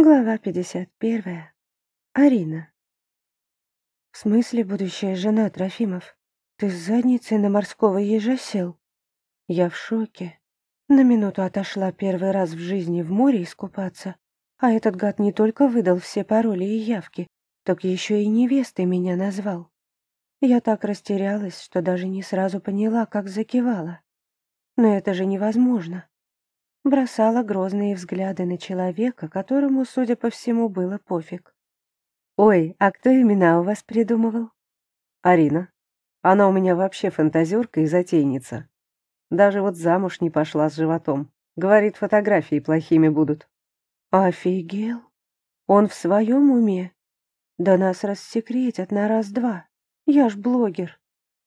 Глава 51. Арина. В смысле будущая жена Трофимов? Ты с задницей на морского ежа сел? Я в шоке. На минуту отошла первый раз в жизни в море искупаться, а этот гад не только выдал все пароли и явки, так еще и невестой меня назвал. Я так растерялась, что даже не сразу поняла, как закивала. Но это же невозможно бросала грозные взгляды на человека, которому, судя по всему, было пофиг. «Ой, а кто имена у вас придумывал?» «Арина. Она у меня вообще фантазерка и затейница. Даже вот замуж не пошла с животом. Говорит, фотографии плохими будут». «Офигел! Он в своем уме? Да нас рассекретят на раз-два. Я ж блогер.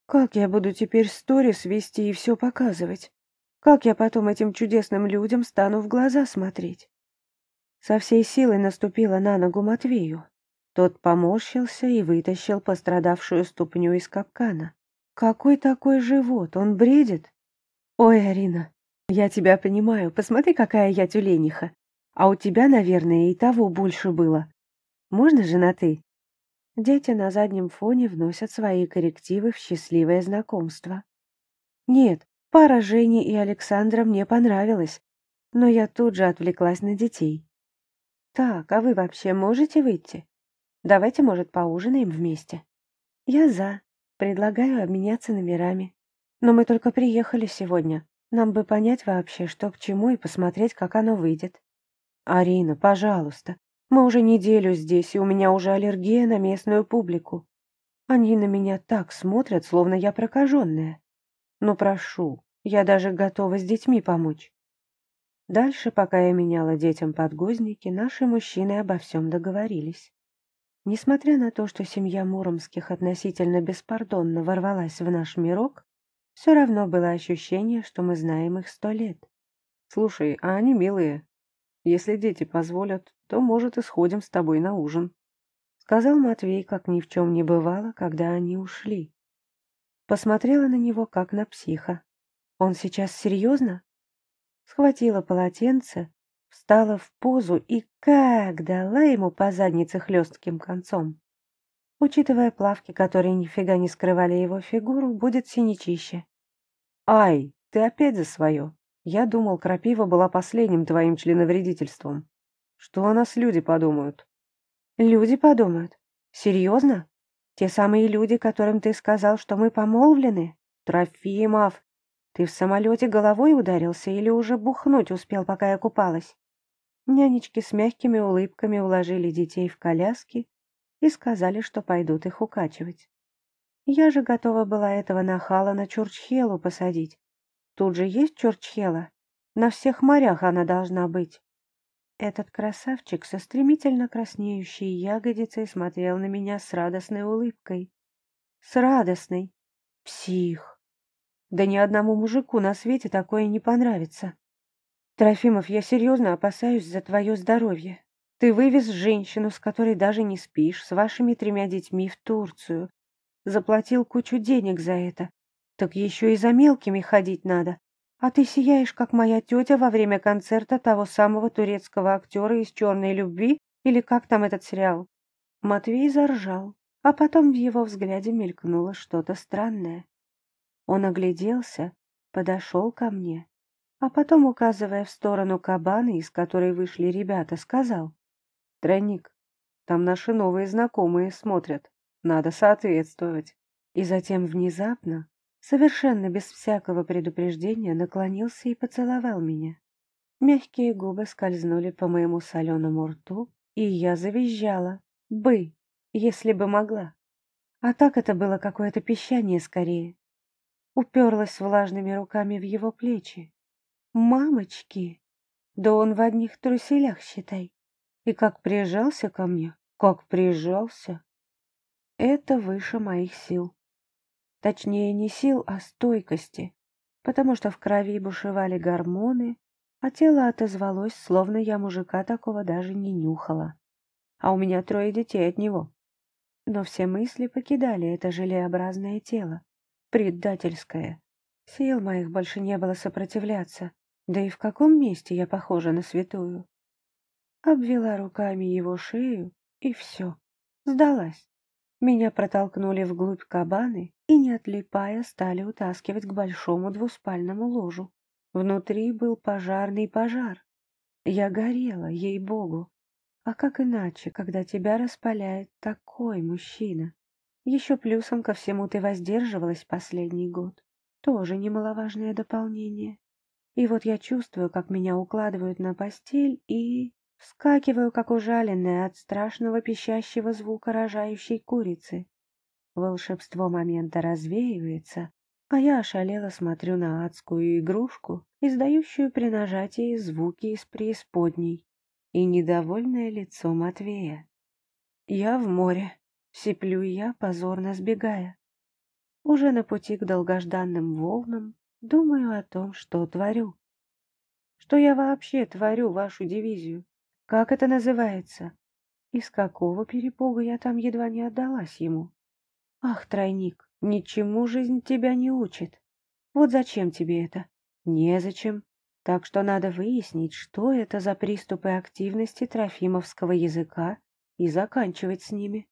Как я буду теперь сторис вести и все показывать? Как я потом этим чудесным людям стану в глаза смотреть? Со всей силой наступила на ногу Матвею. Тот поморщился и вытащил пострадавшую ступню из капкана. Какой такой живот? Он бредит? Ой, Арина, я тебя понимаю. Посмотри, какая я тюлениха. А у тебя, наверное, и того больше было. Можно же на «ты»?» Дети на заднем фоне вносят свои коррективы в счастливое знакомство. Нет, Пара Жени и Александра мне понравилась, но я тут же отвлеклась на детей. «Так, а вы вообще можете выйти? Давайте, может, поужинаем вместе?» «Я за. Предлагаю обменяться номерами. Но мы только приехали сегодня. Нам бы понять вообще, что к чему, и посмотреть, как оно выйдет». «Арина, пожалуйста. Мы уже неделю здесь, и у меня уже аллергия на местную публику. Они на меня так смотрят, словно я прокаженная. Ну, прошу, я даже готова с детьми помочь. Дальше, пока я меняла детям подгузники, наши мужчины обо всем договорились. Несмотря на то, что семья Муромских относительно беспардонно ворвалась в наш мирок, все равно было ощущение, что мы знаем их сто лет. «Слушай, а они милые. Если дети позволят, то, может, и сходим с тобой на ужин», — сказал Матвей, как ни в чем не бывало, когда они ушли. Посмотрела на него, как на психа. Он сейчас серьезно? Схватила полотенце, встала в позу и как дала ему по заднице хлестким концом. Учитывая плавки, которые нифига не скрывали его фигуру, будет синячище. «Ай, ты опять за свое. Я думал, крапива была последним твоим членовредительством. Что о нас люди подумают?» «Люди подумают? Серьезно?» Те самые люди, которым ты сказал, что мы помолвлены? Трофимов, ты в самолете головой ударился или уже бухнуть успел, пока я купалась? Нянечки с мягкими улыбками уложили детей в коляски и сказали, что пойдут их укачивать. Я же готова была этого нахала на Чурчхелу посадить. Тут же есть Чурчхела. На всех морях она должна быть. Этот красавчик со стремительно краснеющей ягодицей смотрел на меня с радостной улыбкой. С радостной. Псих. Да ни одному мужику на свете такое не понравится. Трофимов, я серьезно опасаюсь за твое здоровье. Ты вывез женщину, с которой даже не спишь, с вашими тремя детьми в Турцию. Заплатил кучу денег за это. Так еще и за мелкими ходить надо. А ты сияешь, как моя тетя во время концерта того самого турецкого актера из «Черной любви» или как там этот сериал?» Матвей заржал, а потом в его взгляде мелькнуло что-то странное. Он огляделся, подошел ко мне, а потом, указывая в сторону кабаны, из которой вышли ребята, сказал. «Тройник, там наши новые знакомые смотрят, надо соответствовать». И затем внезапно совершенно без всякого предупреждения наклонился и поцеловал меня. Мягкие губы скользнули по моему соленому рту, и я завизжала. Бы, если бы могла. А так это было какое-то пищание скорее. Уперлась влажными руками в его плечи. «Мамочки! Да он в одних труселях, считай. И как прижался ко мне, как прижался!» Это выше моих сил. Точнее, не сил, а стойкости, потому что в крови бушевали гормоны, а тело отозвалось, словно я мужика такого даже не нюхала. А у меня трое детей от него. Но все мысли покидали это желеобразное тело, предательское. Сил моих больше не было сопротивляться, да и в каком месте я похожа на святую? обвела руками его шею, и все. Сдалась. Меня протолкнули вглубь кабаны и, не отлипая, стали утаскивать к большому двуспальному ложу. Внутри был пожарный пожар. Я горела, ей-богу. А как иначе, когда тебя распаляет такой мужчина? Еще плюсом ко всему ты воздерживалась последний год. Тоже немаловажное дополнение. И вот я чувствую, как меня укладывают на постель и... Вскакиваю, как ужаленная от страшного пищащего звука рожающей курицы. Волшебство момента развеивается, а я ошалело смотрю на адскую игрушку, издающую при нажатии звуки из преисподней, и недовольное лицо Матвея. Я в море, сиплю я, позорно сбегая. Уже на пути к долгожданным волнам думаю о том, что творю. Что я вообще творю вашу дивизию? Как это называется? Из какого перепуга я там едва не отдалась ему? Ах, тройник, ничему жизнь тебя не учит. Вот зачем тебе это? Незачем. Так что надо выяснить, что это за приступы активности трофимовского языка и заканчивать с ними.